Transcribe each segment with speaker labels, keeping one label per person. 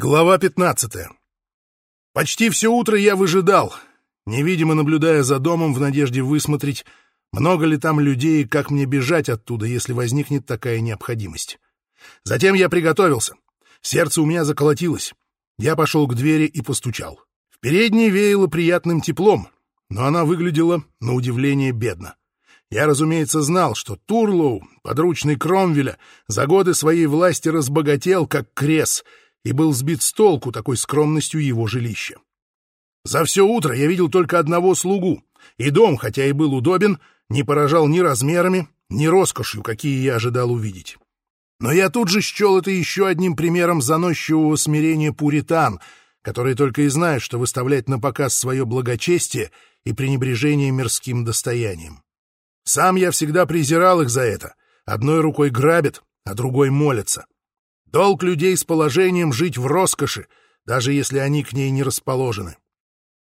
Speaker 1: Глава 15. Почти все утро я выжидал, невидимо наблюдая за домом в надежде высмотреть, много ли там людей и как мне бежать оттуда, если возникнет такая необходимость. Затем я приготовился. Сердце у меня заколотилось. Я пошел к двери и постучал. В передней веяло приятным теплом, но она выглядела, на удивление, бедно. Я, разумеется, знал, что Турлоу, подручный Кромвеля, за годы своей власти разбогател, как крес — и был сбит с толку такой скромностью его жилища. За все утро я видел только одного слугу, и дом, хотя и был удобен, не поражал ни размерами, ни роскошью, какие я ожидал увидеть. Но я тут же счел это еще одним примером заносчивого смирения пуритан, которые только и знают, что выставлять на показ свое благочестие и пренебрежение мирским достоянием. Сам я всегда презирал их за это. Одной рукой грабят, а другой молятся. Долг людей с положением жить в роскоши, даже если они к ней не расположены.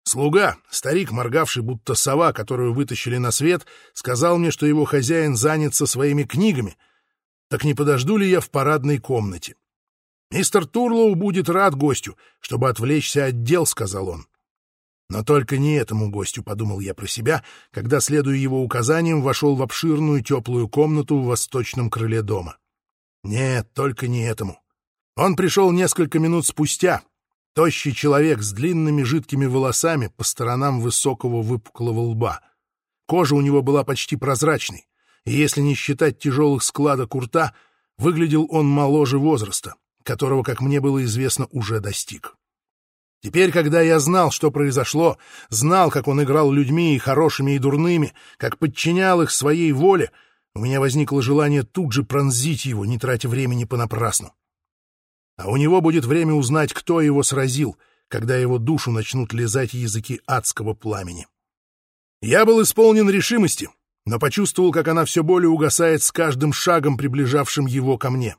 Speaker 1: Слуга, старик, моргавший будто сова, которую вытащили на свет, сказал мне, что его хозяин занят со своими книгами. Так не подожду ли я в парадной комнате? «Мистер Турлоу будет рад гостю, чтобы отвлечься от дел», — сказал он. Но только не этому гостю, — подумал я про себя, когда, следуя его указаниям, вошел в обширную теплую комнату в восточном крыле дома. Нет, только не этому. Он пришел несколько минут спустя. Тощий человек с длинными жидкими волосами по сторонам высокого выпуклого лба. Кожа у него была почти прозрачной, и если не считать тяжелых складок у рта, выглядел он моложе возраста, которого, как мне было известно, уже достиг. Теперь, когда я знал, что произошло, знал, как он играл людьми и хорошими, и дурными, как подчинял их своей воле, у меня возникло желание тут же пронзить его, не тратя времени понапрасну. А у него будет время узнать, кто его сразил, когда его душу начнут лизать языки адского пламени. Я был исполнен решимости, но почувствовал, как она все более угасает с каждым шагом, приближавшим его ко мне.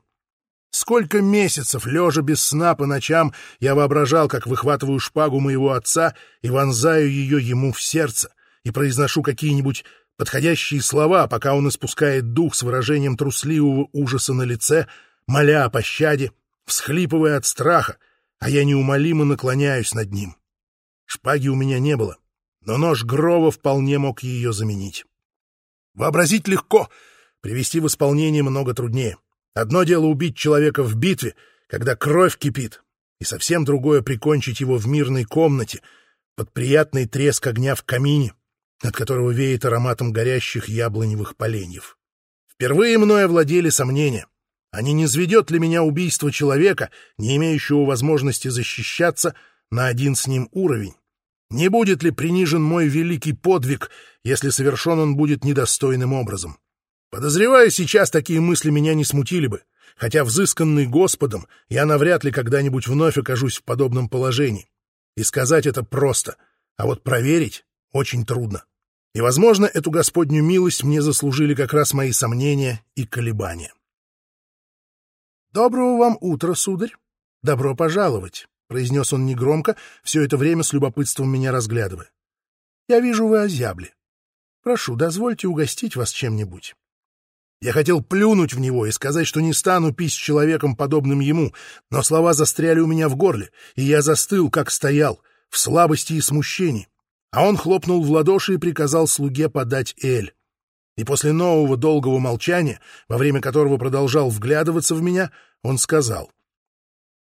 Speaker 1: Сколько месяцев, лежа без сна по ночам, я воображал, как выхватываю шпагу моего отца и вонзаю ее ему в сердце, и произношу какие-нибудь подходящие слова, пока он испускает дух с выражением трусливого ужаса на лице, моля о пощаде, всхлипывая от страха, а я неумолимо наклоняюсь над ним. Шпаги у меня не было, но нож Грова вполне мог ее заменить. Вообразить легко, привести в исполнение много труднее. Одно дело убить человека в битве, когда кровь кипит, и совсем другое — прикончить его в мирной комнате, под приятный треск огня в камине, от которого веет ароматом горящих яблоневых поленьев. Впервые мною овладели сомнения. А не низведет ли меня убийство человека, не имеющего возможности защищаться, на один с ним уровень? Не будет ли принижен мой великий подвиг, если совершен он будет недостойным образом? Подозреваю, сейчас такие мысли меня не смутили бы, хотя, взысканный Господом, я навряд ли когда-нибудь вновь окажусь в подобном положении. И сказать это просто, а вот проверить очень трудно. И, возможно, эту Господню милость мне заслужили как раз мои сомнения и колебания. «Доброго вам утра, сударь! Добро пожаловать!» — произнес он негромко, все это время с любопытством меня разглядывая. «Я вижу, вы озябли. Прошу, дозвольте угостить вас чем-нибудь». Я хотел плюнуть в него и сказать, что не стану пить с человеком, подобным ему, но слова застряли у меня в горле, и я застыл, как стоял, в слабости и смущении. А он хлопнул в ладоши и приказал слуге подать эль. И после нового долгого молчания, во время которого продолжал вглядываться в меня, он сказал,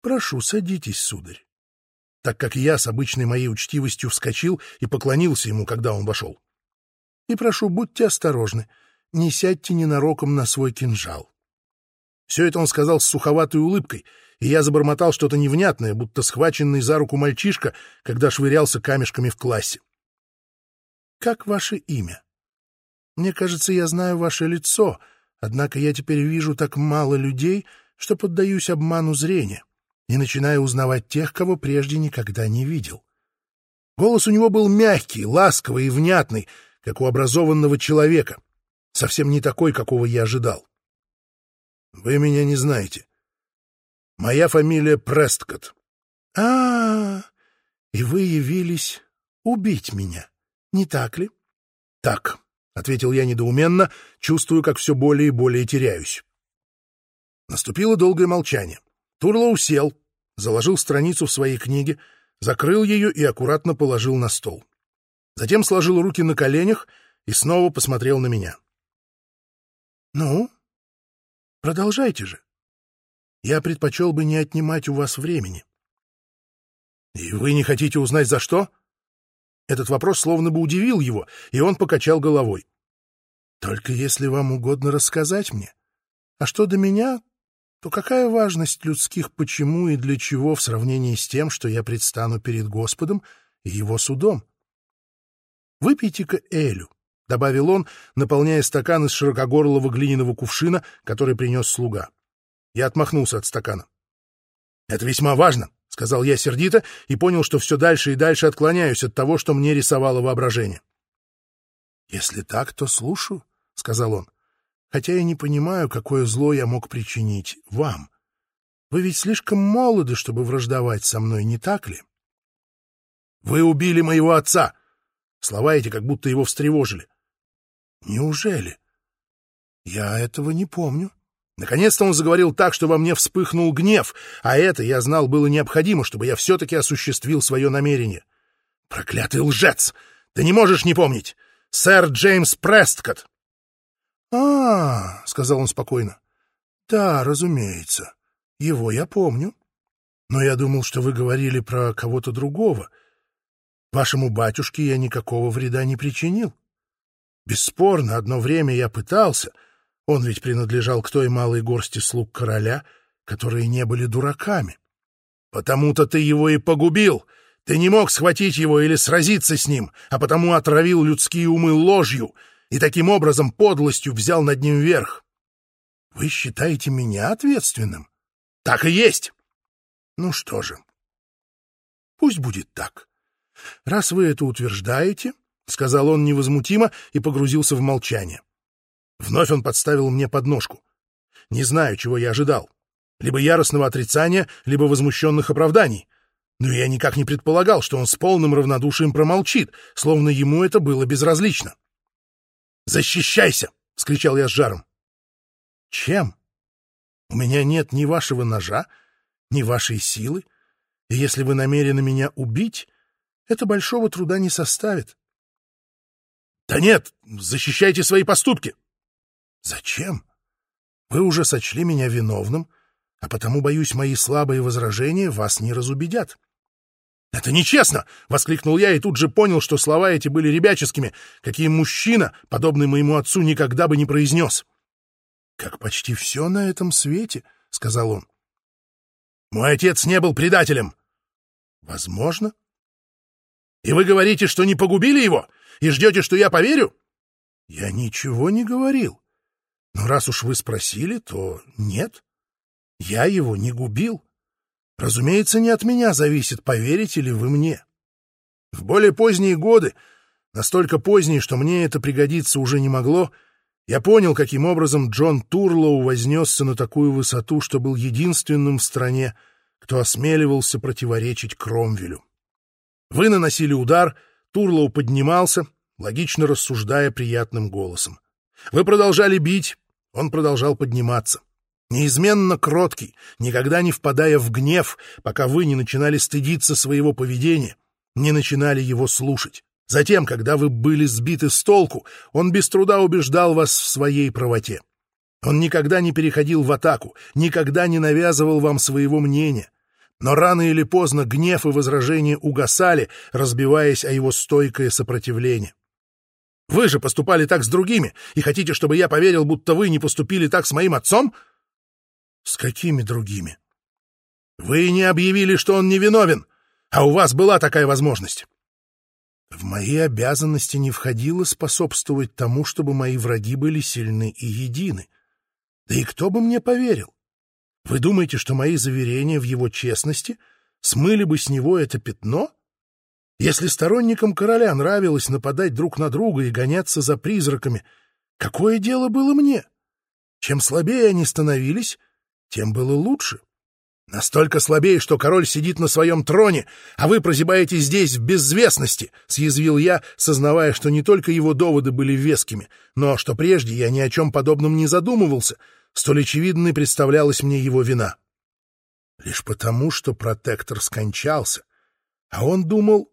Speaker 1: «Прошу, садитесь, сударь» так как я с обычной моей учтивостью вскочил и поклонился ему, когда он вошел. И прошу, будьте осторожны, не сядьте ненароком на свой кинжал. Все это он сказал с суховатой улыбкой, и я забормотал что-то невнятное, будто схваченный за руку мальчишка, когда швырялся камешками в классе. «Как ваше имя?» Мне кажется, я знаю ваше лицо, однако я теперь вижу так мало людей, что поддаюсь обману зрения и начинаю узнавать тех, кого прежде никогда не видел. Голос у него был мягкий, ласковый и внятный, как у образованного человека, совсем не такой, какого я ожидал. Вы меня не знаете. Моя фамилия Престкот. А, -а, -а и вы явились убить меня, не так ли? Так. — ответил я недоуменно, чувствую, как все более и более теряюсь. Наступило долгое молчание. Турлоу сел, заложил страницу в своей книге, закрыл ее и аккуратно положил на стол. Затем сложил руки на коленях и снова посмотрел на меня. «Ну, продолжайте же. Я предпочел бы не отнимать у вас времени». «И вы не хотите узнать, за что?» Этот вопрос словно бы удивил его, и он покачал головой. «Только если вам угодно рассказать мне. А что до меня, то какая важность людских почему и для чего в сравнении с тем, что я предстану перед Господом и его судом? Выпейте-ка Элю, — добавил он, наполняя стакан из широкогорлого глиняного кувшина, который принес слуга. Я отмахнулся от стакана. — Это весьма важно, — сказал я сердито и понял, что все дальше и дальше отклоняюсь от того, что мне рисовало воображение. — Если так, то слушаю, — сказал он, — хотя я не понимаю, какое зло я мог причинить вам. Вы ведь слишком молоды, чтобы враждовать со мной, не так ли? — Вы убили моего отца! Слова эти как будто его встревожили. Неужели? Я этого не помню. Наконец-то он заговорил так, что во мне вспыхнул гнев, а это, я знал, было необходимо, чтобы я все-таки осуществил свое намерение. Проклятый лжец! Ты не можешь не помнить! Сэр Джеймс Престкотт! — А, — сказал он спокойно, — да, разумеется, его я помню. Но я думал, что вы говорили про кого-то другого. Вашему батюшке я никакого вреда не причинил. Бесспорно, одно время я пытался. Он ведь принадлежал к той малой горсти слуг короля, которые не были дураками. Потому-то ты его и погубил. Ты не мог схватить его или сразиться с ним, а потому отравил людские умы ложью и таким образом подлостью взял над ним верх. Вы считаете меня ответственным? Так и есть. Ну что же, пусть будет так. Раз вы это утверждаете, — сказал он невозмутимо и погрузился в молчание. Вновь он подставил мне подножку. Не знаю, чего я ожидал. Либо яростного отрицания, либо возмущенных оправданий. Но я никак не предполагал, что он с полным равнодушием промолчит, словно ему это было безразлично. «Защищайся!» — скричал я с жаром. «Чем? У меня нет ни вашего ножа, ни вашей силы, и если вы намерены меня убить, это большого труда не составит. Да нет, защищайте свои поступки. Зачем? Вы уже сочли меня виновным, а потому, боюсь, мои слабые возражения вас не разубедят. «Это нечестно!» — воскликнул я и тут же понял, что слова эти были ребяческими, какие мужчина, подобный моему отцу, никогда бы не произнес. «Как почти все на этом свете», — сказал он. «Мой отец не был предателем». «Возможно», и вы говорите, что не погубили его? И ждете, что я поверю? Я ничего не говорил. Но раз уж вы спросили, то нет. Я его не губил. Разумеется, не от меня зависит, поверите ли вы мне. В более поздние годы, настолько поздние, что мне это пригодиться уже не могло, я понял, каким образом Джон Турлоу вознесся на такую высоту, что был единственным в стране, кто осмеливался противоречить Кромвелю. Вы наносили удар, Турлоу поднимался, логично рассуждая приятным голосом. Вы продолжали бить, он продолжал подниматься. Неизменно кроткий, никогда не впадая в гнев, пока вы не начинали стыдиться своего поведения, не начинали его слушать. Затем, когда вы были сбиты с толку, он без труда убеждал вас в своей правоте. Он никогда не переходил в атаку, никогда не навязывал вам своего мнения. Но рано или поздно гнев и возражения угасали, разбиваясь о его стойкое сопротивление. Вы же поступали так с другими, и хотите, чтобы я поверил, будто вы не поступили так с моим отцом? С какими другими? Вы не объявили, что он невиновен, а у вас была такая возможность. В мои обязанности не входило способствовать тому, чтобы мои враги были сильны и едины. Да и кто бы мне поверил? Вы думаете, что мои заверения в его честности смыли бы с него это пятно? Если сторонникам короля нравилось нападать друг на друга и гоняться за призраками, какое дело было мне? Чем слабее они становились, тем было лучше. Настолько слабее, что король сидит на своем троне, а вы прозябаете здесь в безвестности, — съязвил я, сознавая, что не только его доводы были вескими, но что прежде я ни о чем подобном не задумывался — Столь очевидной представлялась мне его вина. Лишь потому, что протектор скончался. А он думал...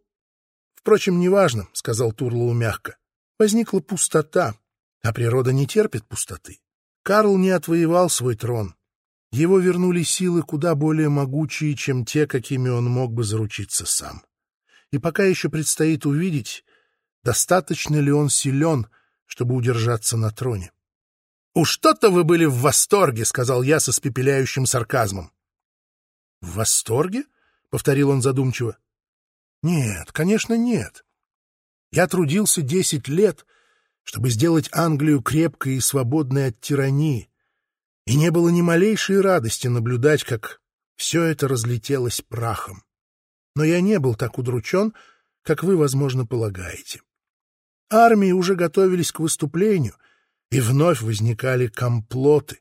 Speaker 1: Впрочем, неважно, — сказал Турлоу мягко. Возникла пустота, а природа не терпит пустоты. Карл не отвоевал свой трон. Его вернули силы куда более могучие, чем те, какими он мог бы заручиться сам. И пока еще предстоит увидеть, достаточно ли он силен, чтобы удержаться на троне. «Уж что-то вы были в восторге», — сказал я со спепеляющим сарказмом. «В восторге?» — повторил он задумчиво. «Нет, конечно, нет. Я трудился десять лет, чтобы сделать Англию крепкой и свободной от тирании, и не было ни малейшей радости наблюдать, как все это разлетелось прахом. Но я не был так удручен, как вы, возможно, полагаете. Армии уже готовились к выступлению, и вновь возникали комплоты,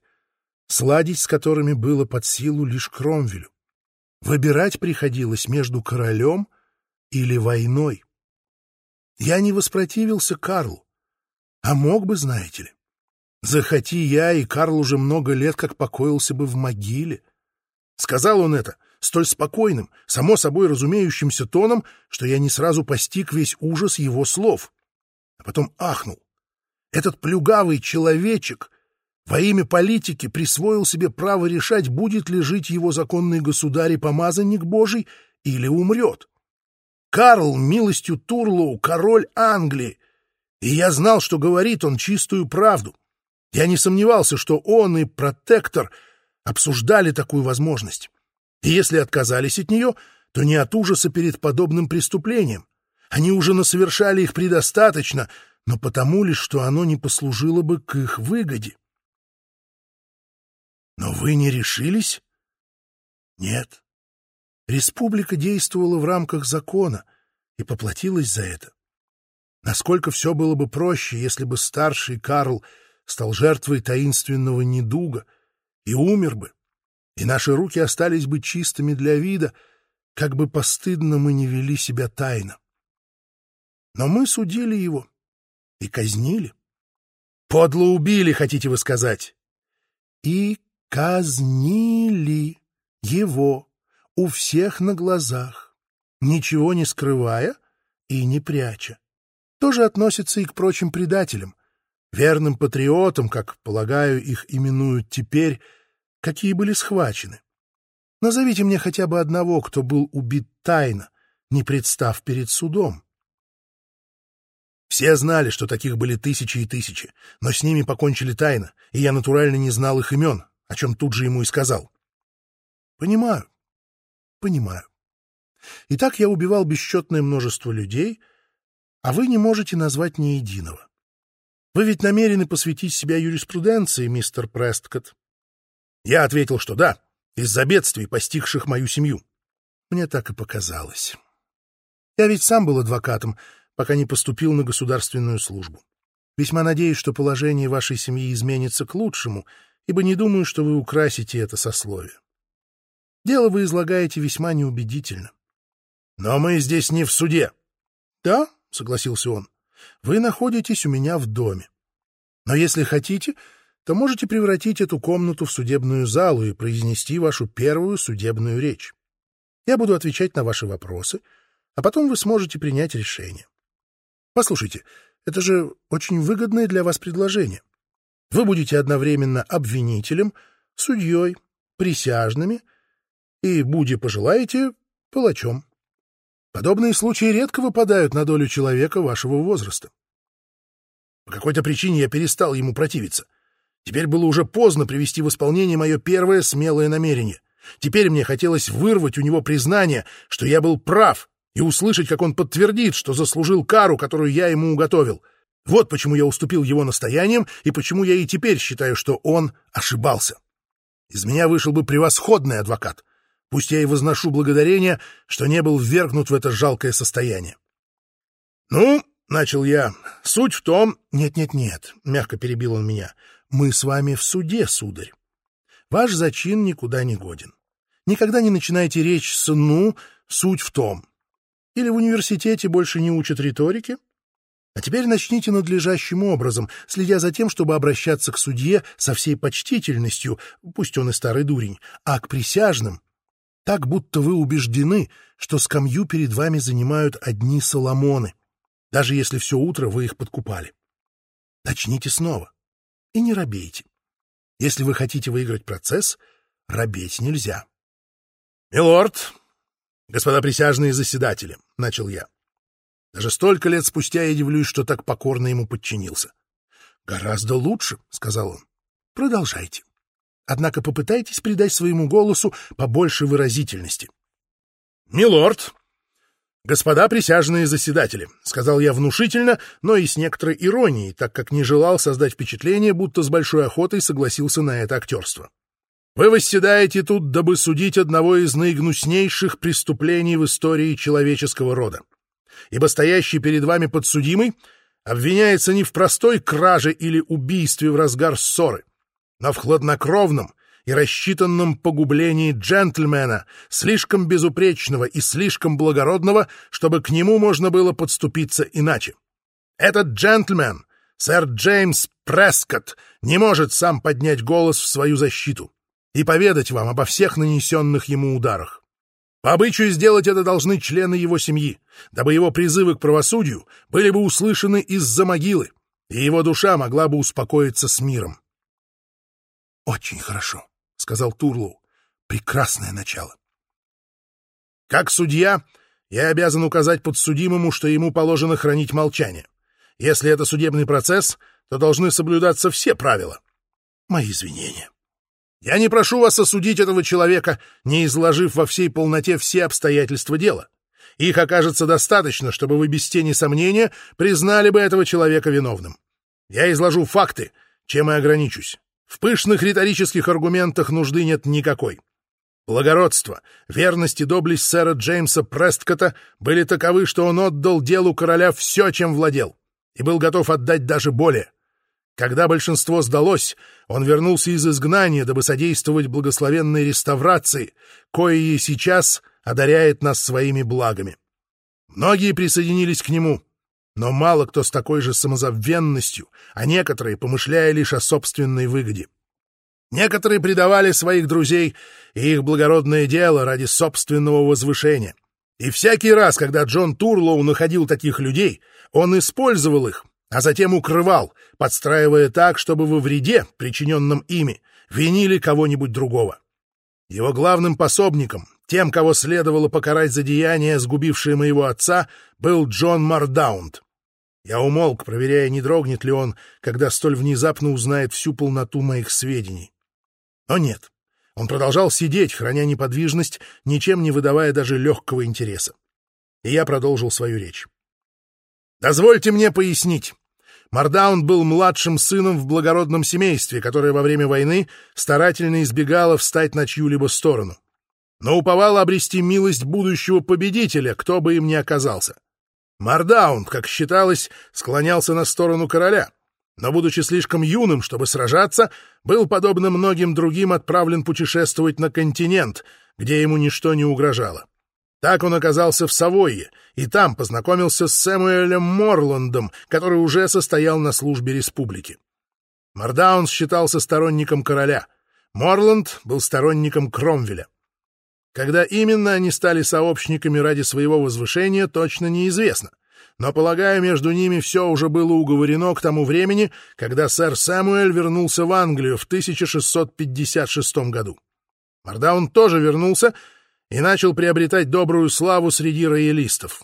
Speaker 1: сладить с которыми было под силу лишь Кромвелю. Выбирать приходилось между королем или войной. Я не воспротивился Карлу, а мог бы, знаете ли. Захоти я, и Карл уже много лет как покоился бы в могиле. Сказал он это столь спокойным, само собой разумеющимся тоном, что я не сразу постиг весь ужас его слов. А потом ахнул. Этот плюгавый человечек во имя политики присвоил себе право решать, будет ли жить его законный государь и помазанник Божий или умрет. Карл, милостью Турлоу, король Англии, и я знал, что говорит он чистую правду. Я не сомневался, что он и протектор обсуждали такую возможность. И если отказались от нее, то не от ужаса перед подобным преступлением. Они уже насовершали их предостаточно, но потому лишь, что оно не послужило бы к их выгоде. Но вы не решились? Нет. Республика действовала в рамках закона и поплатилась за это. Насколько все было бы проще, если бы старший Карл стал жертвой таинственного недуга и умер бы, и наши руки остались бы чистыми для вида, как бы постыдно мы не вели себя тайно. Но мы судили его и казнили. Подло убили, хотите вы сказать? И казнили его у всех на глазах, ничего не скрывая и не пряча. Тоже относится и к прочим предателям, верным патриотам, как, полагаю, их именуют теперь, какие были схвачены. Назовите мне хотя бы одного, кто был убит тайно, не представ перед судом. Все знали, что таких были тысячи и тысячи, но с ними покончили тайно, и я натурально не знал их имен, о чем тут же ему и сказал. Понимаю, понимаю. Итак, я убивал бесчетное множество людей, а вы не можете назвать ни единого. Вы ведь намерены посвятить себя юриспруденции, мистер Престкотт. Я ответил, что да, из-за бедствий, постигших мою семью. Мне так и показалось. Я ведь сам был адвокатом, пока не поступил на государственную службу. Весьма надеюсь, что положение вашей семьи изменится к лучшему, ибо не думаю, что вы украсите это сословие. Дело вы излагаете весьма неубедительно. Но мы здесь не в суде. Да, согласился он. Вы находитесь у меня в доме. Но если хотите, то можете превратить эту комнату в судебную залу и произнести вашу первую судебную речь. Я буду отвечать на ваши вопросы, а потом вы сможете принять решение. Послушайте, это же очень выгодное для вас предложение. Вы будете одновременно обвинителем, судьей, присяжными и, будь пожелаете, палачом. Подобные случаи редко выпадают на долю человека вашего возраста. По какой-то причине я перестал ему противиться. Теперь было уже поздно привести в исполнение мое первое смелое намерение. Теперь мне хотелось вырвать у него признание, что я был прав, и услышать, как он подтвердит, что заслужил кару, которую я ему уготовил. Вот почему я уступил его настояниям и почему я и теперь считаю, что он ошибался. Из меня вышел бы превосходный адвокат. Пусть я и возношу благодарение, что не был ввергнут в это жалкое состояние. «Ну, — начал я, — суть в том...» «Нет-нет-нет», — мягко перебил он меня, — «мы с вами в суде, сударь. Ваш зачин никуда не годен. Никогда не начинайте речь с «ну», суть в том. Или в университете больше не учат риторики? А теперь начните надлежащим образом, следя за тем, чтобы обращаться к судье со всей почтительностью, пусть он и старый дурень, а к присяжным Так, будто вы убеждены, что скамью перед вами занимают одни соломоны, даже если все утро вы их подкупали. Начните снова и не робейте. Если вы хотите выиграть процесс, робеть нельзя. — Милорд, господа присяжные заседатели, — начал я. Даже столько лет спустя я удивлюсь, что так покорно ему подчинился. — Гораздо лучше, — сказал он. — Продолжайте. Однако попытайтесь придать своему голосу побольше выразительности. — Милорд, господа присяжные заседатели, — сказал я внушительно, но и с некоторой иронией, так как не желал создать впечатление, будто с большой охотой согласился на это актерство. Вы восседаете тут, дабы судить одного из наигнуснейших преступлений в истории человеческого рода. Ибо стоящий перед вами подсудимый обвиняется не в простой краже или убийстве в разгар ссоры, но в хладнокровном и рассчитанном погублении джентльмена, слишком безупречного и слишком благородного, чтобы к нему можно было подступиться иначе. Этот джентльмен, сэр Джеймс Прескотт, не может сам поднять голос в свою защиту и поведать вам обо всех нанесенных ему ударах. По обычаю сделать это должны члены его семьи, дабы его призывы к правосудию были бы услышаны из-за могилы, и его душа могла бы успокоиться с миром. «Очень хорошо», — сказал Турлоу. «Прекрасное начало». «Как судья, я обязан указать подсудимому, что ему положено хранить молчание. Если это судебный процесс, то должны соблюдаться все правила. Мои извинения». Я не прошу вас осудить этого человека, не изложив во всей полноте все обстоятельства дела. Их окажется достаточно, чтобы вы без тени сомнения признали бы этого человека виновным. Я изложу факты, чем и ограничусь. В пышных риторических аргументах нужды нет никакой. Благородство, верность и доблесть сэра Джеймса Престкота были таковы, что он отдал делу короля все, чем владел, и был готов отдать даже более. Когда большинство сдалось, он вернулся из изгнания, дабы содействовать благословенной реставрации, кое сейчас одаряет нас своими благами. Многие присоединились к нему, но мало кто с такой же самозабвенностью, а некоторые помышляя лишь о собственной выгоде. Некоторые предавали своих друзей и их благородное дело ради собственного возвышения. И всякий раз, когда Джон Турлоу находил таких людей, он использовал их, а затем укрывал, подстраивая так, чтобы во вреде, причиненном ими, винили кого-нибудь другого. Его главным пособником, тем, кого следовало покарать за деяния, сгубившие моего отца, был Джон Мардаунд. Я умолк, проверяя, не дрогнет ли он, когда столь внезапно узнает всю полноту моих сведений. Но нет, он продолжал сидеть, храня неподвижность, ничем не выдавая даже легкого интереса. И я продолжил свою речь. Дозвольте мне пояснить. Мардаун был младшим сыном в благородном семействе, которое во время войны старательно избегало встать на чью-либо сторону. Но уповало обрести милость будущего победителя, кто бы им ни оказался. Мардаун, как считалось, склонялся на сторону короля, но, будучи слишком юным, чтобы сражаться, был, подобно многим другим, отправлен путешествовать на континент, где ему ничто не угрожало. Так он оказался в Савойе, и там познакомился с Сэмуэлем Морландом, который уже состоял на службе республики. Мардаун считался сторонником короля. Морланд был сторонником Кромвеля. Когда именно они стали сообщниками ради своего возвышения, точно неизвестно. Но, полагаю, между ними все уже было уговорено к тому времени, когда сэр Сэмуэль вернулся в Англию в 1656 году. Мардаун тоже вернулся и начал приобретать добрую славу среди роялистов.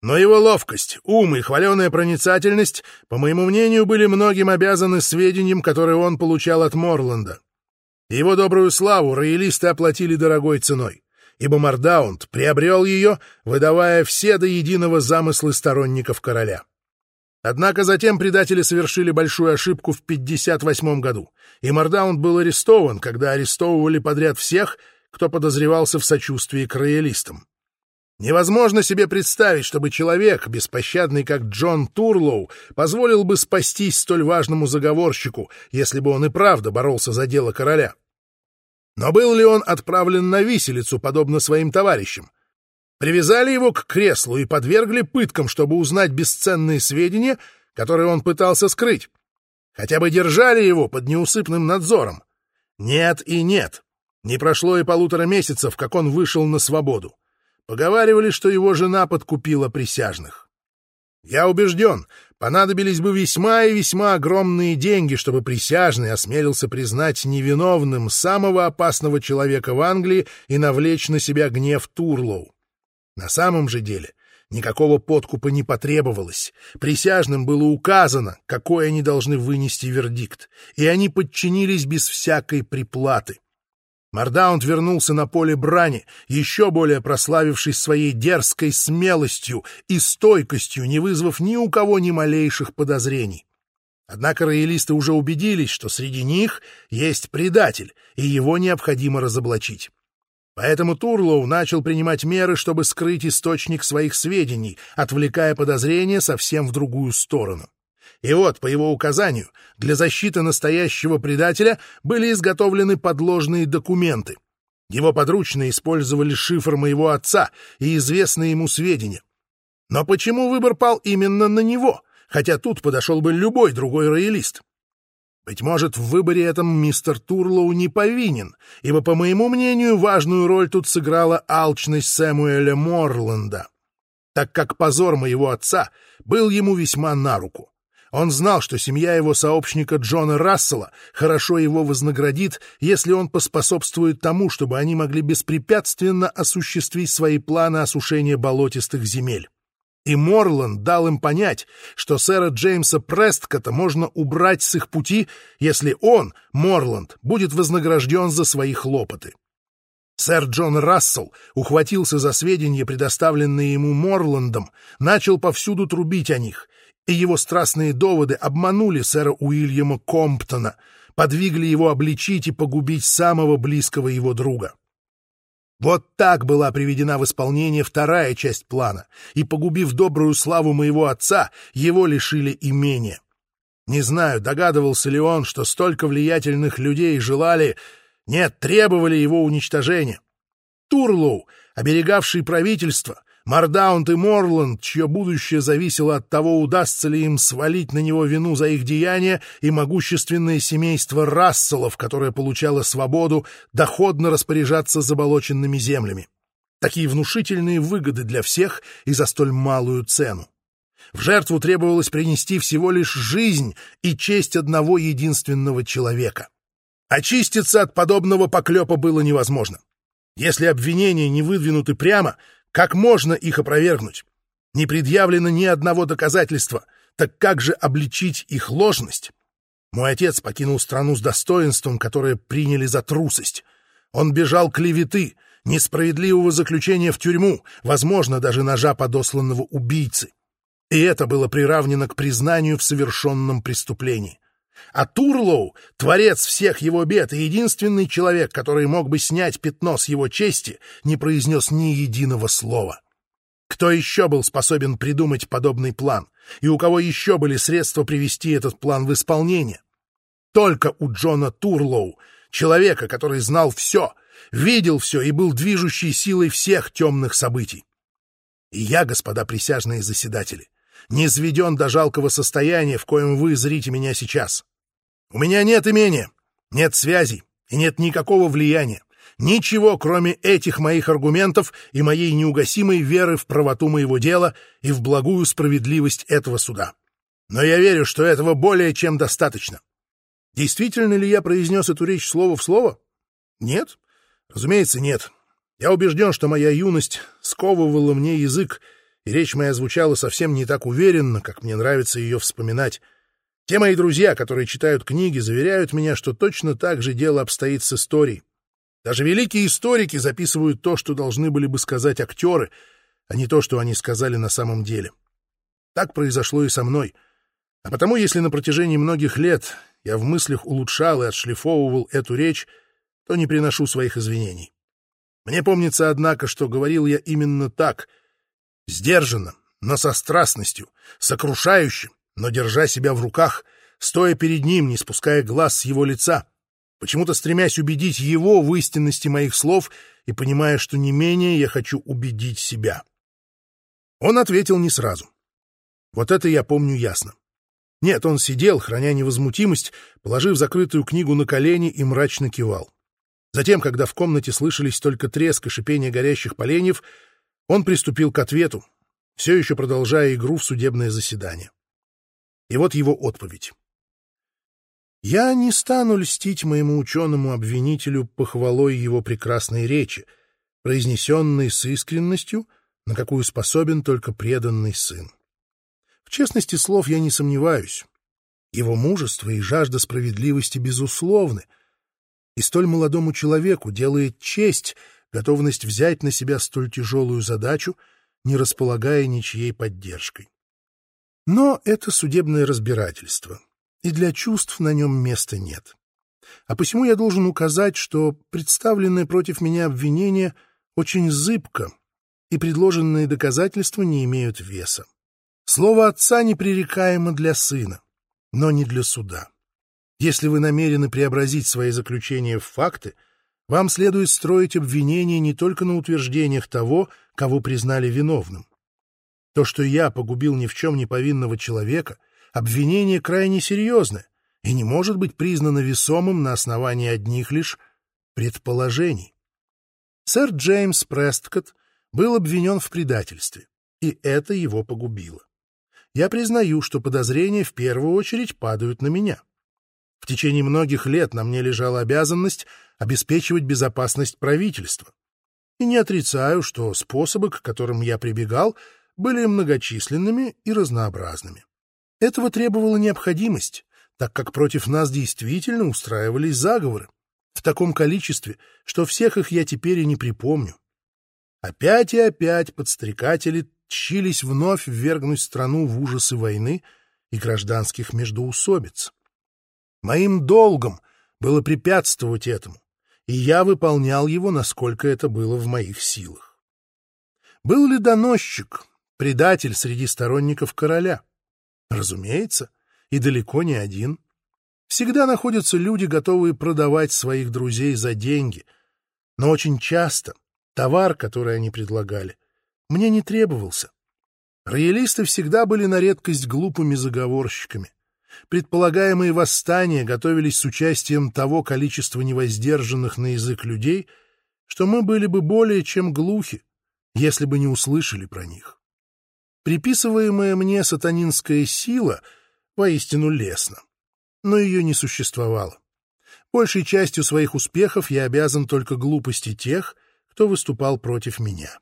Speaker 1: Но его ловкость, ум и хваленая проницательность, по моему мнению, были многим обязаны сведениям, которые он получал от Морланда. Его добрую славу роялисты оплатили дорогой ценой, ибо Мардаунд приобрел ее, выдавая все до единого замыслы сторонников короля. Однако затем предатели совершили большую ошибку в 58 году, и Мардаунд был арестован, когда арестовывали подряд всех — кто подозревался в сочувствии к роялистам. Невозможно себе представить, чтобы человек, беспощадный как Джон Турлоу, позволил бы спастись столь важному заговорщику, если бы он и правда боролся за дело короля. Но был ли он отправлен на виселицу, подобно своим товарищам? Привязали его к креслу и подвергли пыткам, чтобы узнать бесценные сведения, которые он пытался скрыть. Хотя бы держали его под неусыпным надзором. Нет и нет. Не прошло и полутора месяцев, как он вышел на свободу. Поговаривали, что его жена подкупила присяжных. Я убежден, понадобились бы весьма и весьма огромные деньги, чтобы присяжный осмелился признать невиновным самого опасного человека в Англии и навлечь на себя гнев Турлоу. На самом же деле никакого подкупа не потребовалось. Присяжным было указано, какой они должны вынести вердикт, и они подчинились без всякой приплаты. Мордаунд вернулся на поле брани, еще более прославившись своей дерзкой смелостью и стойкостью, не вызвав ни у кого ни малейших подозрений. Однако роялисты уже убедились, что среди них есть предатель, и его необходимо разоблачить. Поэтому Турлоу начал принимать меры, чтобы скрыть источник своих сведений, отвлекая подозрения совсем в другую сторону. И вот, по его указанию, для защиты настоящего предателя были изготовлены подложные документы. Его подручные использовали шифр моего отца и известные ему сведения. Но почему выбор пал именно на него, хотя тут подошел бы любой другой роялист? Быть может, в выборе этом мистер Турлоу не повинен, ибо, по моему мнению, важную роль тут сыграла алчность Сэмуэля Морланда, так как позор моего отца был ему весьма на руку. Он знал, что семья его сообщника Джона Рассела хорошо его вознаградит, если он поспособствует тому, чтобы они могли беспрепятственно осуществить свои планы осушения болотистых земель. И Морланд дал им понять, что сэра Джеймса Престкота можно убрать с их пути, если он, Морланд, будет вознагражден за свои хлопоты. Сэр Джон Рассел ухватился за сведения, предоставленные ему Морландом, начал повсюду трубить о них, и его страстные доводы обманули сэра Уильяма Комптона, подвигли его обличить и погубить самого близкого его друга. Вот так была приведена в исполнение вторая часть плана, и, погубив добрую славу моего отца, его лишили имения. Не знаю, догадывался ли он, что столько влиятельных людей желали, нет, требовали его уничтожения. Турлоу, оберегавший правительство, Мардаунд и Морланд, чье будущее зависело от того, удастся ли им свалить на него вину за их деяния, и могущественное семейство Расселов, которое получало свободу доходно распоряжаться заболоченными землями. Такие внушительные выгоды для всех и за столь малую цену. В жертву требовалось принести всего лишь жизнь и честь одного единственного человека. Очиститься от подобного поклепа было невозможно. Если обвинения не выдвинуты прямо — как можно их опровергнуть? Не предъявлено ни одного доказательства, так как же обличить их ложность? Мой отец покинул страну с достоинством, которое приняли за трусость. Он бежал клеветы, несправедливого заключения в тюрьму, возможно, даже ножа подосланного убийцы. И это было приравнено к признанию в совершенном преступлении. А Турлоу, творец всех его бед и единственный человек, который мог бы снять пятно с его чести, не произнес ни единого слова. Кто еще был способен придумать подобный план? И у кого еще были средства привести этот план в исполнение? Только у Джона Турлоу, человека, который знал все, видел все и был движущей силой всех темных событий. И я, господа присяжные заседатели, не изведен до жалкого состояния, в коем вы зрите меня сейчас. У меня нет имения, нет связей и нет никакого влияния. Ничего, кроме этих моих аргументов и моей неугасимой веры в правоту моего дела и в благую справедливость этого суда. Но я верю, что этого более чем достаточно. Действительно ли я произнес эту речь слово в слово? Нет? Разумеется, нет. Я убежден, что моя юность сковывала мне язык, и речь моя звучала совсем не так уверенно, как мне нравится ее вспоминать. Те мои друзья, которые читают книги, заверяют меня, что точно так же дело обстоит с историей. Даже великие историки записывают то, что должны были бы сказать актеры, а не то, что они сказали на самом деле. Так произошло и со мной. А потому, если на протяжении многих лет я в мыслях улучшал и отшлифовывал эту речь, то не приношу своих извинений. Мне помнится, однако, что говорил я именно так, сдержанно, но со страстностью, сокрушающим, но держа себя в руках, стоя перед ним, не спуская глаз с его лица, почему-то стремясь убедить его в истинности моих слов и понимая, что не менее я хочу убедить себя. Он ответил не сразу. Вот это я помню ясно. Нет, он сидел, храня невозмутимость, положив закрытую книгу на колени и мрачно кивал. Затем, когда в комнате слышались только треск и шипение горящих поленьев, он приступил к ответу, все еще продолжая игру в судебное заседание. И вот его отповедь. «Я не стану льстить моему ученому обвинителю похвалой его прекрасной речи, произнесенной с искренностью, на какую способен только преданный сын. В честности слов я не сомневаюсь. Его мужество и жажда справедливости безусловны, и столь молодому человеку делает честь готовность взять на себя столь тяжелую задачу, не располагая ничьей поддержкой. Но это судебное разбирательство, и для чувств на нем места нет. А посему я должен указать, что представленное против меня обвинение очень зыбко, и предложенные доказательства не имеют веса. Слово отца непререкаемо для сына, но не для суда. Если вы намерены преобразить свои заключения в факты, вам следует строить обвинения не только на утверждениях того, кого признали виновным. То, что я погубил ни в чем не повинного человека, обвинение крайне серьезное и не может быть признано весомым на основании одних лишь предположений. Сэр Джеймс Престкотт был обвинен в предательстве, и это его погубило. Я признаю, что подозрения в первую очередь падают на меня. В течение многих лет на мне лежала обязанность обеспечивать безопасность правительства. И не отрицаю, что способы, к которым я прибегал, были многочисленными и разнообразными. Этого требовала необходимость, так как против нас действительно устраивались заговоры, в таком количестве, что всех их я теперь и не припомню. Опять и опять подстрекатели тщились вновь ввергнуть страну в ужасы войны и гражданских междоусобиц. Моим долгом было препятствовать этому, и я выполнял его, насколько это было в моих силах. Был ли доносчик, предатель среди сторонников короля? Разумеется, и далеко не один. Всегда находятся люди, готовые продавать своих друзей за деньги, но очень часто товар, который они предлагали, мне не требовался. Роялисты всегда были на редкость глупыми заговорщиками. Предполагаемые восстания готовились с участием того количества невоздержанных на язык людей, что мы были бы более чем глухи, если бы не услышали про них. Приписываемая мне сатанинская сила воистину лестна, но ее не существовало. Большей частью своих успехов я обязан только глупости тех, кто выступал против меня.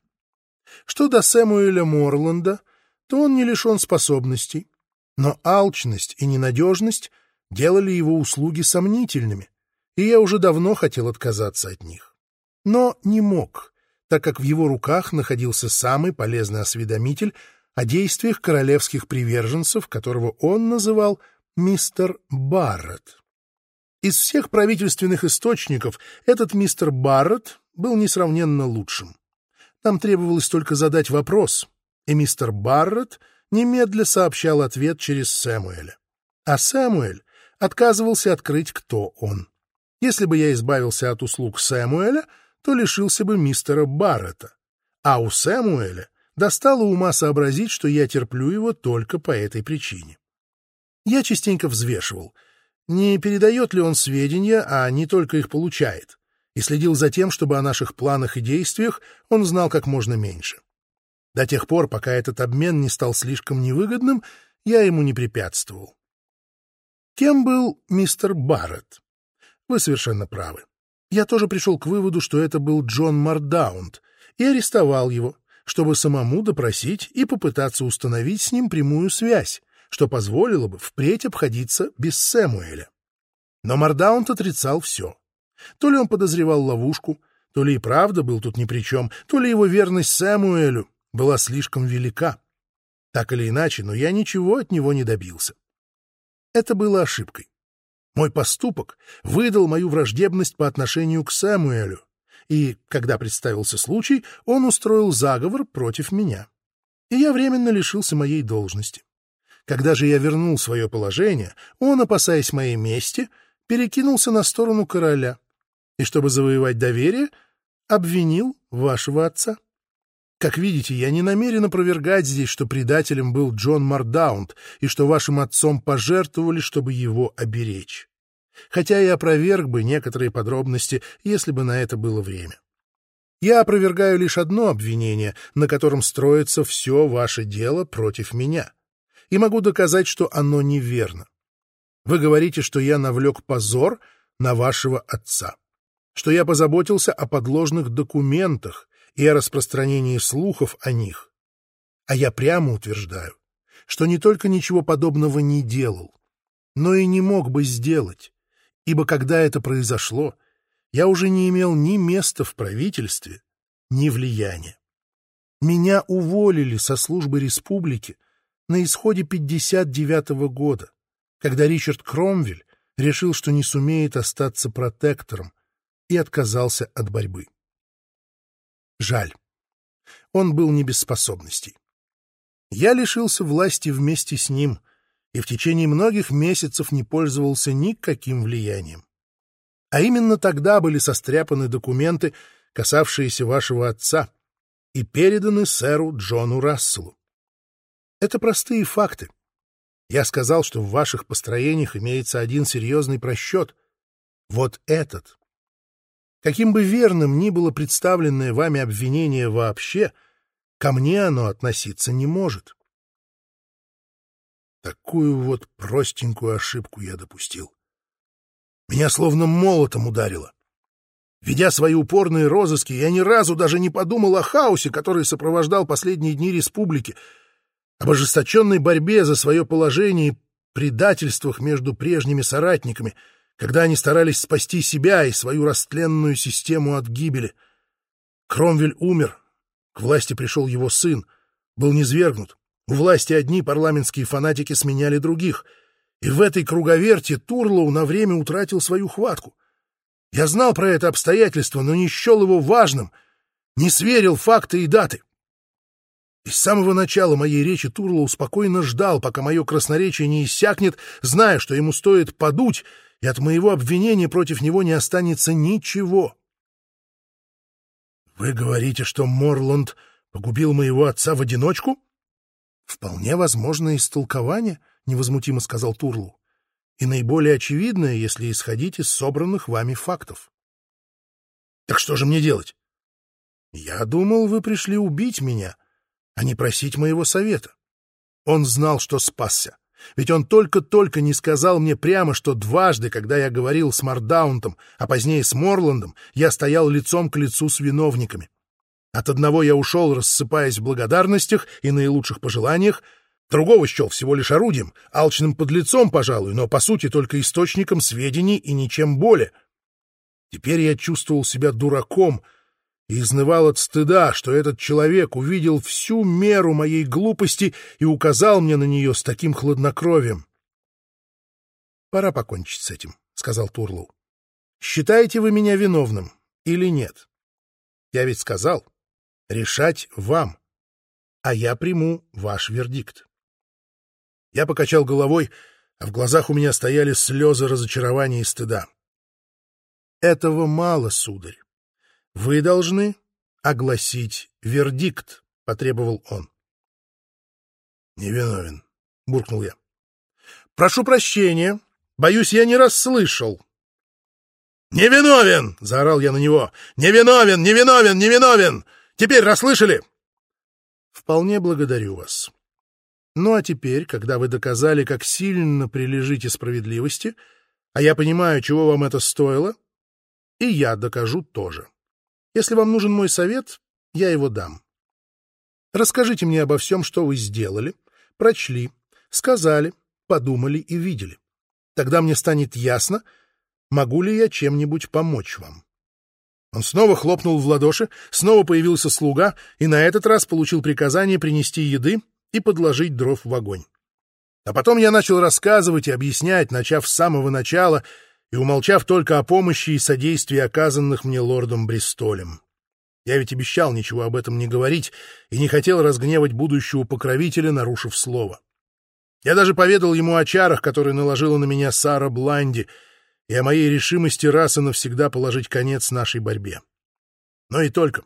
Speaker 1: Что до Сэмуэля Морланда, то он не лишен способностей, но алчность и ненадежность делали его услуги сомнительными, и я уже давно хотел отказаться от них. Но не мог, так как в его руках находился самый полезный осведомитель о действиях королевских приверженцев, которого он называл мистер Барретт. Из всех правительственных источников этот мистер Барретт был несравненно лучшим. Нам требовалось только задать вопрос, и мистер Барретт немедля сообщал ответ через Сэмуэля. А Сэмуэль отказывался открыть, кто он. Если бы я избавился от услуг Сэмуэля, то лишился бы мистера Баррета. А у Сэмуэля достало ума сообразить, что я терплю его только по этой причине. Я частенько взвешивал, не передает ли он сведения, а не только их получает, и следил за тем, чтобы о наших планах и действиях он знал как можно меньше. До тех пор, пока этот обмен не стал слишком невыгодным, я ему не препятствовал. Кем был мистер Барретт? Вы совершенно правы. Я тоже пришел к выводу, что это был Джон Мардаунд, и арестовал его, чтобы самому допросить и попытаться установить с ним прямую связь, что позволило бы впредь обходиться без Сэмуэля. Но Мардаунд отрицал все. То ли он подозревал ловушку, то ли и правда был тут ни при чем, то ли его верность Сэмуэлю была слишком велика. Так или иначе, но я ничего от него не добился. Это было ошибкой. Мой поступок выдал мою враждебность по отношению к Сэмуэлю, и, когда представился случай, он устроил заговор против меня. И я временно лишился моей должности. Когда же я вернул свое положение, он, опасаясь моей мести, перекинулся на сторону короля и, чтобы завоевать доверие, обвинил вашего отца. Как видите, я не намерен опровергать здесь, что предателем был Джон Мардаунд и что вашим отцом пожертвовали, чтобы его оберечь. хотя и опроверг бы некоторые подробности, если бы на это было время. Я опровергаю лишь одно обвинение, на котором строится все ваше дело против меня, и могу доказать, что оно неверно. Вы говорите, что я навлек позор на вашего отца, что я позаботился о подложных документах и о распространении слухов о них. А я прямо утверждаю, что не только ничего подобного не делал, но и не мог бы сделать, ибо когда это произошло, я уже не имел ни места в правительстве, ни влияния. Меня уволили со службы республики на исходе 59 -го года, когда Ричард Кромвель решил, что не сумеет остаться протектором, и отказался от борьбы. Жаль. Он был не без способностей. Я лишился власти вместе с ним и в течение многих месяцев не пользовался никаким влиянием. А именно тогда были состряпаны документы, касавшиеся вашего отца, и переданы сэру Джону Расселу. Это простые факты. Я сказал, что в ваших построениях имеется один серьезный просчет. Вот этот. Каким бы верным ни было представленное вами обвинение вообще, ко мне оно относиться не может. Такую вот простенькую ошибку я допустил. Меня словно молотом ударило. Ведя свои упорные розыски, я ни разу даже не подумал о хаосе, который сопровождал последние дни республики, об ожесточенной борьбе за свое положение и предательствах между прежними соратниками, когда они старались спасти себя и свою растленную систему от гибели. Кромвель умер, к власти пришел его сын, был низвергнут. У власти одни парламентские фанатики сменяли других — и в этой круговерте Турлоу на время утратил свою хватку. Я знал про это обстоятельство, но не счел его важным, не сверил факты и даты. И с самого начала моей речи Турлоу спокойно ждал, пока мое красноречие не иссякнет, зная, что ему стоит подуть, и от моего обвинения против него не останется ничего. Вы говорите, что Морланд погубил моего отца в одиночку? Вполне возможно истолкование —— невозмутимо сказал Турлу, — и наиболее очевидное, если исходить из собранных вами фактов. — Так что же мне делать? — Я думал, вы пришли убить меня, а не просить моего совета. Он знал, что спасся. Ведь он только-только не сказал мне прямо, что дважды, когда я говорил с Мардаунтом, а позднее с Морландом, я стоял лицом к лицу с виновниками. От одного я ушел, рассыпаясь в благодарностях и наилучших пожеланиях, Другого счел всего лишь орудием, алчным подлецом, пожалуй, но, по сути, только источником сведений и ничем более. Теперь я чувствовал себя дураком и изнывал от стыда, что этот человек увидел всю меру моей глупости и указал мне на нее с таким хладнокровием. — Пора покончить с этим, — сказал Турлоу. — Считаете вы меня виновным или нет? Я ведь сказал, решать вам, а я приму ваш вердикт. Я покачал головой, а в глазах у меня стояли слезы разочарования и стыда. Этого мало, сударь. Вы должны огласить вердикт, — потребовал он. Невиновен, — буркнул я. Прошу прощения. Боюсь, я не расслышал. «Невиновен!» — заорал я на него. «Невиновен! Невиновен! Невиновен! Теперь расслышали?» «Вполне благодарю вас. Ну а теперь, когда вы доказали, как сильно прилежите справедливости, а я понимаю, чего вам это стоило, и я докажу тоже. Если вам нужен мой совет, я его дам. Расскажите мне обо всем, что вы сделали, прочли, сказали, подумали и видели. Тогда мне станет ясно, могу ли я чем-нибудь помочь вам. Он снова хлопнул в ладоши, снова появился слуга и на этот раз получил приказание принести еды и подложить дров в огонь. А потом я начал рассказывать и объяснять, начав с самого начала и умолчав только о помощи и содействии, оказанных мне лордом Бристолем. Я ведь обещал ничего об этом не говорить и не хотел разгневать будущего покровителя, нарушив слово. Я даже поведал ему о чарах, которые наложила на меня Сара Бланди, и о моей решимости раз и навсегда положить конец нашей борьбе. Но и только.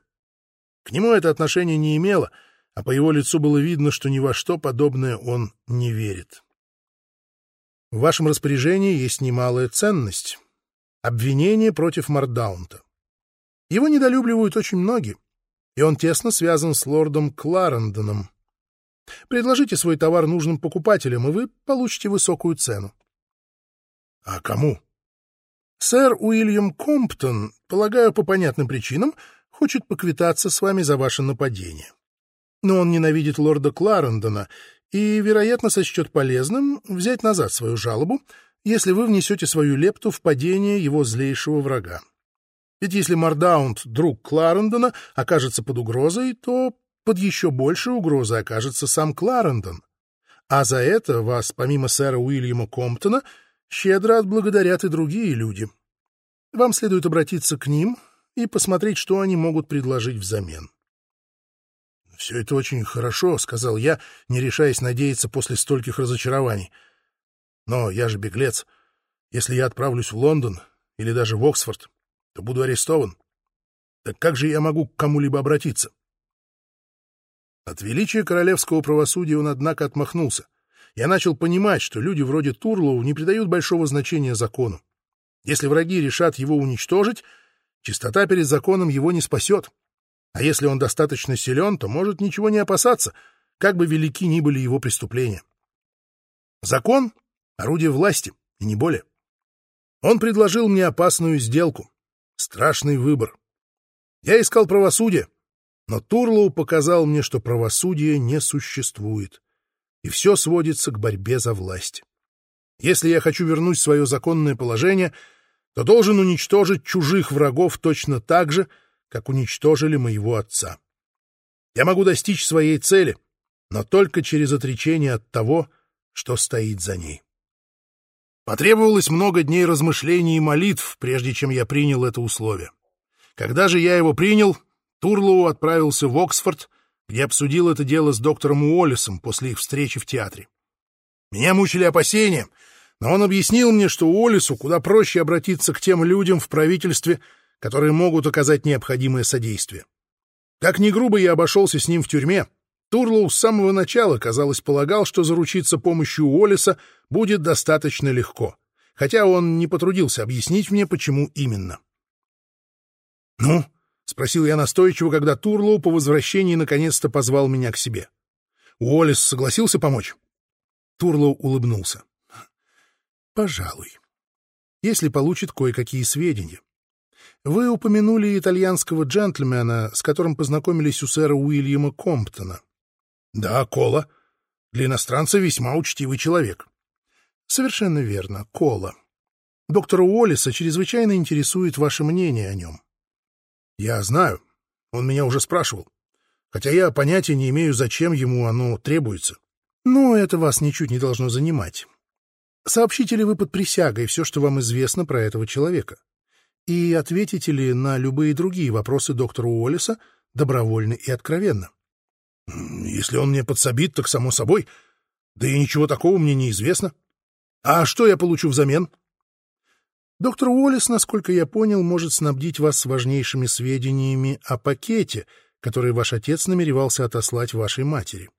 Speaker 1: К нему это отношение не имело — а по его лицу было видно, что ни во что подобное он не верит. В вашем распоряжении есть немалая ценность. Обвинение против Мардаунта. Его недолюбливают очень многие, и он тесно связан с лордом Кларендоном. Предложите свой товар нужным покупателям, и вы получите высокую цену. — А кому? — Сэр Уильям Комптон, полагаю, по понятным причинам, хочет поквитаться с вами за ваше нападение. Но он ненавидит лорда Кларендона и, вероятно, сочтет полезным взять назад свою жалобу, если вы внесете свою лепту в падение его злейшего врага. Ведь если Мардаунд, друг Кларендона, окажется под угрозой, то под еще большей угрозой окажется сам Кларендон. А за это вас, помимо сэра Уильяма Комптона, щедро отблагодарят и другие люди. Вам следует обратиться к ним и посмотреть, что они могут предложить взамен. «Все это очень хорошо», — сказал я, не решаясь надеяться после стольких разочарований. «Но я же беглец. Если я отправлюсь в Лондон или даже в Оксфорд, то буду арестован. Так как же я могу к кому-либо обратиться?» От величия королевского правосудия он, однако, отмахнулся. Я начал понимать, что люди вроде Турлоу не придают большого значения закону. Если враги решат его уничтожить, чистота перед законом его не спасет. А если он достаточно силен, то может ничего не опасаться, как бы велики ни были его преступления. Закон — орудие власти, и не более. Он предложил мне опасную сделку, страшный выбор. Я искал правосудие, но Турлоу показал мне, что правосудия не существует, и все сводится к борьбе за власть. Если я хочу вернуть свое законное положение, то должен уничтожить чужих врагов точно так же, как уничтожили моего отца. Я могу достичь своей цели, но только через отречение от того, что стоит за ней. Потребовалось много дней размышлений и молитв, прежде чем я принял это условие. Когда же я его принял, Турлоу отправился в Оксфорд, где обсудил это дело с доктором Уоллесом после их встречи в театре. Меня мучили опасения, но он объяснил мне, что Уоллесу куда проще обратиться к тем людям в правительстве, которые могут оказать необходимое содействие. Как ни грубо я обошелся с ним в тюрьме, Турлоу с самого начала, казалось, полагал, что заручиться помощью Уоллеса будет достаточно легко, хотя он не потрудился объяснить мне, почему именно. «Ну?» — спросил я настойчиво, когда Турлоу по возвращении наконец-то позвал меня к себе. Уоллес согласился помочь? Турлоу улыбнулся. «Пожалуй. Если получит кое-какие сведения. Вы упомянули итальянского джентльмена, с которым познакомились у сэра Уильяма Комптона. Да, Кола. Для иностранца весьма учтивый человек. Совершенно верно, Кола. Доктора Уоллеса чрезвычайно интересует ваше мнение о нем. Я знаю. Он меня уже спрашивал. Хотя я понятия не имею, зачем ему оно требуется. Но это вас ничуть не должно занимать. Сообщите ли вы под присягой все, что вам известно про этого человека? И ответите ли на любые другие вопросы доктора Уоллеса добровольно и откровенно? Если он мне подсобит, так само собой. Да и ничего такого мне не известно. А что я получу взамен? Доктор Уоллес, насколько я понял, может снабдить вас важнейшими сведениями о пакете, который ваш отец намеревался отослать вашей матери.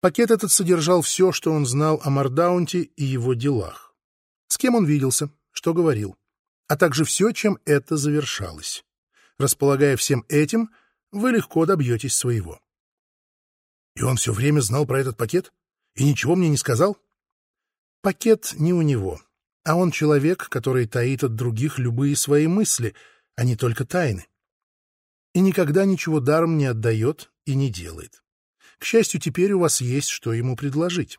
Speaker 1: Пакет этот содержал все, что он знал о Мардаунте и его делах. С кем он виделся, что говорил, а также все, чем это завершалось. Располагая всем этим, вы легко добьетесь своего. И он все время знал про этот пакет? И ничего мне не сказал? Пакет не у него а он человек, который таит от других любые свои мысли, а не только тайны. И никогда ничего даром не отдает и не делает. К счастью, теперь у вас есть, что ему предложить.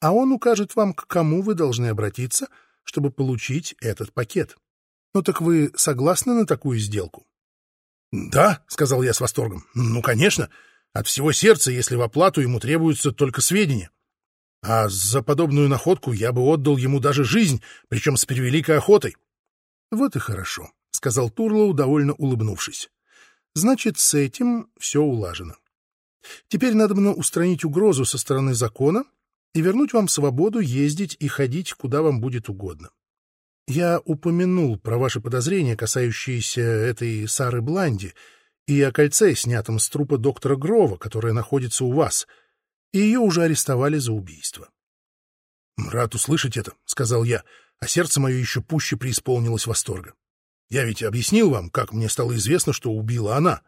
Speaker 1: А он укажет вам, к кому вы должны обратиться, чтобы получить этот пакет. Ну так вы согласны на такую сделку? — Да, — сказал я с восторгом. — Ну, конечно. От всего сердца, если в оплату ему требуются только сведения. А за подобную находку я бы отдал ему даже жизнь, причем с превеликой охотой. — Вот и хорошо, — сказал Турлоу, довольно улыбнувшись. — Значит, с этим все улажено. Теперь надо мне устранить угрозу со стороны закона и вернуть вам свободу ездить и ходить, куда вам будет угодно. Я упомянул про ваши подозрения, касающиеся этой Сары Бланди, и о кольце, снятом с трупа доктора Грова, которое находится у вас — и ее уже арестовали за убийство. «Рад услышать это», — сказал я, а сердце мое еще пуще преисполнилось восторга. «Я ведь объяснил вам, как мне стало известно, что убила она».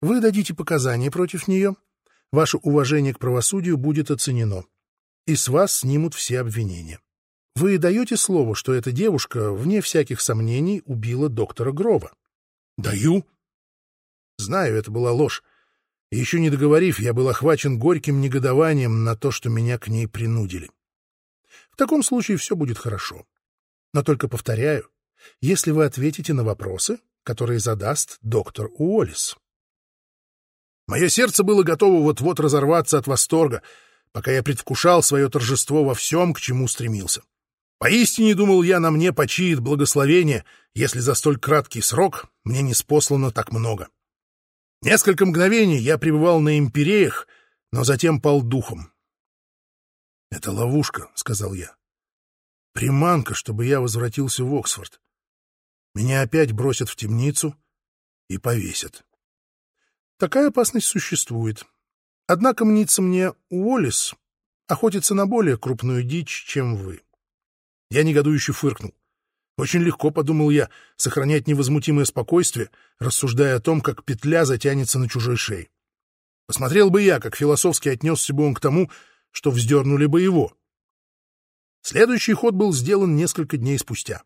Speaker 1: «Вы дадите показания против нее. Ваше уважение к правосудию будет оценено, и с вас снимут все обвинения. Вы даете слово, что эта девушка, вне всяких сомнений, убила доктора Грова?» «Даю». «Знаю, это была ложь. Еще не договорив, я был охвачен горьким негодованием на то, что меня к ней принудили. В таком случае все будет хорошо. Но только повторяю, если вы ответите на вопросы, которые задаст доктор Уоллес. Мое сердце было готово вот-вот разорваться от восторга, пока я предвкушал свое торжество во всем, к чему стремился. Поистине, думал я, на мне почиет благословение, если за столь краткий срок мне не спослано так много. Несколько мгновений я пребывал на империях, но затем пал духом. «Это ловушка», — сказал я. «Приманка, чтобы я возвратился в Оксфорд. Меня опять бросят в темницу и повесят». Такая опасность существует. Однако мнится мне, Уоллес охотится на более крупную дичь, чем вы. Я негодующе фыркнул. Очень легко, подумал я, сохранять невозмутимое спокойствие, рассуждая о том, как петля затянется на чужой шее. Посмотрел бы я, как философски отнесся бы он к тому, что вздернули бы его. Следующий ход был сделан несколько дней спустя.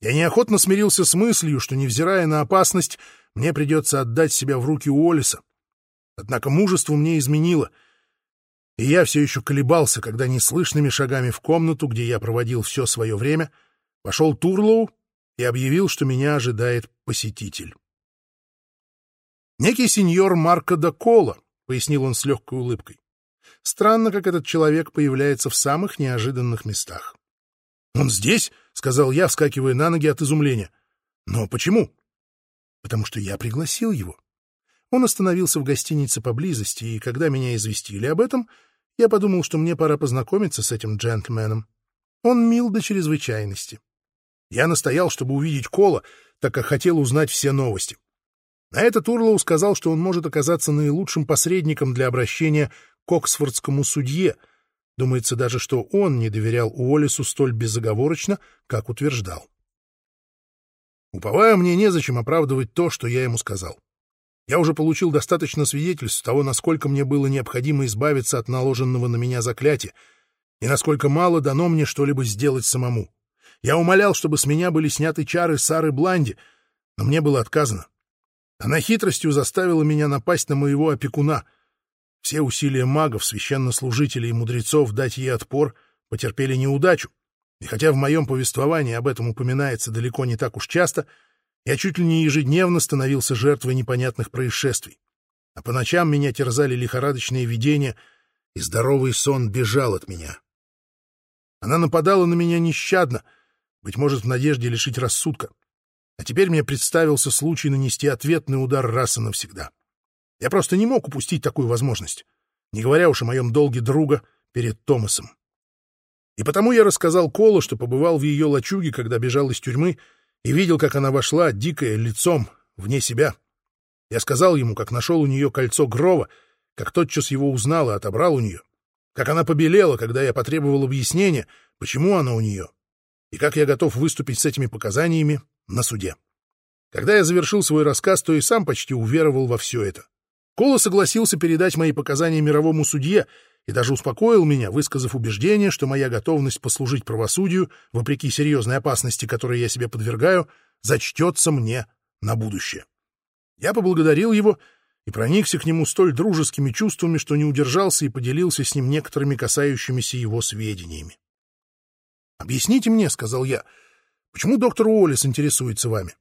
Speaker 1: Я неохотно смирился с мыслью, что, невзирая на опасность, мне придется отдать себя в руки Уоллеса. Однако мужество мне изменило, и я все еще колебался, когда неслышными шагами в комнату, где я проводил все свое время — Вошел Турлоу и объявил, что меня ожидает посетитель. «Некий сеньор Марко да Кола», — пояснил он с легкой улыбкой. «Странно, как этот человек появляется в самых неожиданных местах». «Он здесь?» — сказал я, вскакивая на ноги от изумления. «Но почему?» «Потому что я пригласил его. Он остановился в гостинице поблизости, и когда меня известили об этом, я подумал, что мне пора познакомиться с этим джентльменом. Он мил до чрезвычайности. Я настоял, чтобы увидеть Кола, так как хотел узнать все новости. На это Турлоу сказал, что он может оказаться наилучшим посредником для обращения к Оксфордскому судье. Думается даже, что он не доверял Уоллесу столь безоговорочно, как утверждал. Уповая, мне незачем оправдывать то, что я ему сказал. Я уже получил достаточно свидетельств того, насколько мне было необходимо избавиться от наложенного на меня заклятия и насколько мало дано мне что-либо сделать самому. Я умолял, чтобы с меня были сняты чары Сары Бланди, но мне было отказано. Она хитростью заставила меня напасть на моего опекуна. Все усилия магов, священнослужителей и мудрецов дать ей отпор потерпели неудачу. И хотя в моем повествовании об этом упоминается далеко не так уж часто, я чуть ли не ежедневно становился жертвой непонятных происшествий. А по ночам меня терзали лихорадочные видения, и здоровый сон бежал от меня. Она нападала на меня нещадно — быть может, в надежде лишить рассудка. А теперь мне представился случай нанести ответный удар раз и навсегда. Я просто не мог упустить такую возможность, не говоря уж о моем долге друга перед Томасом. И потому я рассказал Колу, что побывал в ее лачуге, когда бежал из тюрьмы, и видел, как она вошла, дикая, лицом, вне себя. Я сказал ему, как нашел у нее кольцо Грова, как тотчас его узнал и отобрал у нее, как она побелела, когда я потребовал объяснения, почему она у нее, и как я готов выступить с этими показаниями на суде. Когда я завершил свой рассказ, то и сам почти уверовал во все это. Кола согласился передать мои показания мировому судье и даже успокоил меня, высказав убеждение, что моя готовность послужить правосудию, вопреки серьезной опасности, которой я себе подвергаю, зачтется мне на будущее. Я поблагодарил его и проникся к нему столь дружескими чувствами, что не удержался и поделился с ним некоторыми касающимися его сведениями. — Объясните мне, — сказал я, — почему доктор Уоллес интересуется вами?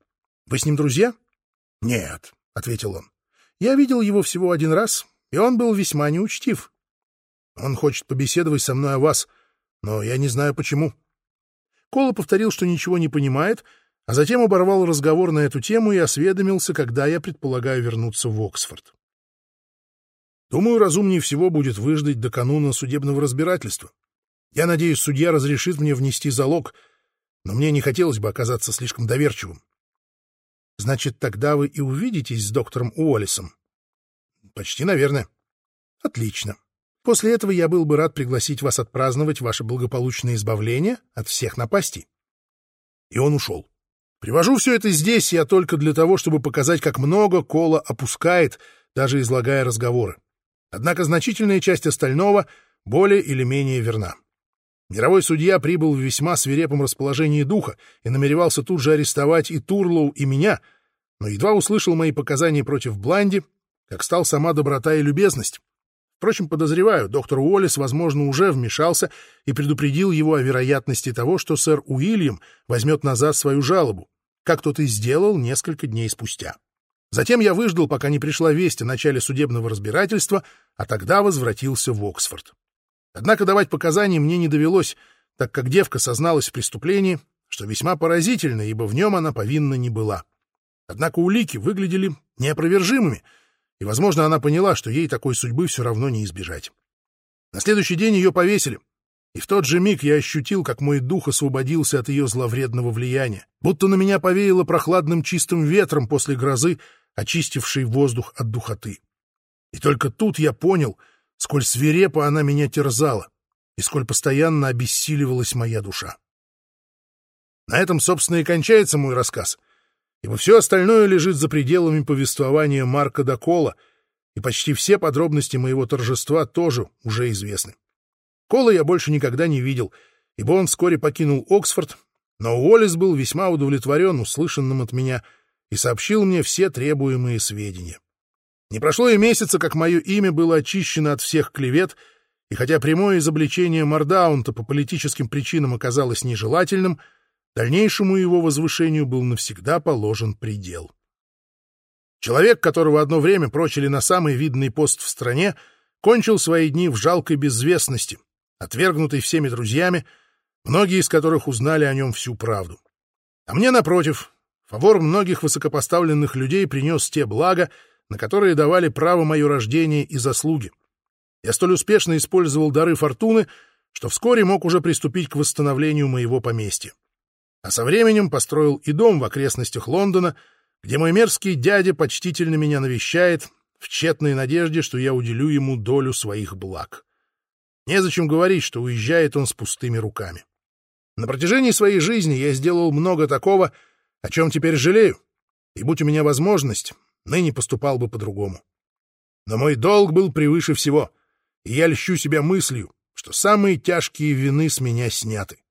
Speaker 1: Вы с ним друзья? — Нет, — ответил он. — Я видел его всего один раз, и он был весьма неучтив. Он хочет побеседовать со мной о вас, но я не знаю почему. Кола повторил, что ничего не понимает, а затем оборвал разговор на эту тему и осведомился, когда я предполагаю вернуться в Оксфорд. Думаю, разумнее всего будет выждать до кануна судебного разбирательства. Я надеюсь, судья разрешит мне внести залог, но мне не хотелось бы оказаться слишком доверчивым. Значит, тогда вы и увидитесь с доктором Уоллесом? Почти, наверное. Отлично. После этого я был бы рад пригласить вас отпраздновать ваше благополучное избавление от всех напастей. И он ушел. Привожу все это здесь я только для того, чтобы показать, как много Кола опускает, даже излагая разговоры. Однако значительная часть остального более или менее верна. Мировой судья прибыл в весьма свирепом расположении духа и намеревался тут же арестовать и Турлоу, и меня, но едва услышал мои показания против Бланди, как стал сама доброта и любезность. Впрочем, подозреваю, доктор Уоллес, возможно, уже вмешался и предупредил его о вероятности того, что сэр Уильям возьмет назад свою жалобу, как тот и сделал несколько дней спустя. Затем я выждал, пока не пришла весть о начале судебного разбирательства, а тогда возвратился в Оксфорд. Однако давать показания мне не довелось, так как девка созналась в преступлении, что весьма поразительно, ибо в нем она повинна не была. Однако улики выглядели неопровержимыми — и, возможно, она поняла, что ей такой судьбы все равно не избежать. На следующий день ее повесили, и в тот же миг я ощутил, как мой дух освободился от ее зловредного влияния, будто на меня повеяло прохладным чистым ветром после грозы, очистившей воздух от духоты. И только тут я понял, сколь свирепо она меня терзала, и сколь постоянно обессиливалась моя душа. На этом, собственно, и кончается мой рассказ — ибо все остальное лежит за пределами повествования Марка Докола, и почти все подробности моего торжества тоже уже известны. Кола я больше никогда не видел, ибо он вскоре покинул Оксфорд, но Уоллес был весьма удовлетворен услышанным от меня и сообщил мне все требуемые сведения. Не прошло и месяца, как мое имя было очищено от всех клевет, и хотя прямое изобличение Мардаунта по политическим причинам оказалось нежелательным — Дальнейшему его возвышению был навсегда положен предел. Человек, которого одно время прочили на самый видный пост в стране, кончил свои дни в жалкой безвестности, отвергнутый всеми друзьями, многие из которых узнали о нем всю правду. А мне, напротив, фавор многих высокопоставленных людей принес те блага, на которые давали право мое рождение и заслуги. Я столь успешно использовал дары фортуны, что вскоре мог уже приступить к восстановлению моего поместья а со временем построил и дом в окрестностях Лондона, где мой мерзкий дядя почтительно меня навещает в тщетной надежде, что я уделю ему долю своих благ. Незачем говорить, что уезжает он с пустыми руками. На протяжении своей жизни я сделал много такого, о чем теперь жалею, и будь у меня возможность, ныне поступал бы по-другому. Но мой долг был превыше всего, и я льщу себя мыслью, что самые тяжкие вины с меня сняты.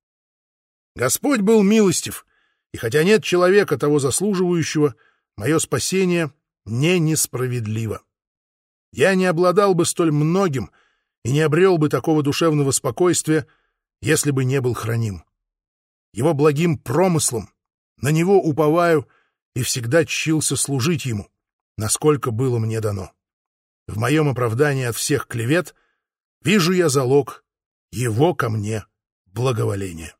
Speaker 1: Господь был милостив, и хотя нет человека того заслуживающего, мое спасение не несправедливо. Я не обладал бы столь многим и не обрел бы такого душевного спокойствия, если бы не был храним. Его благим промыслом на него уповаю и всегда чился служить ему, насколько было мне дано. В моем оправдании от всех клевет вижу я залог его ко мне благоволения.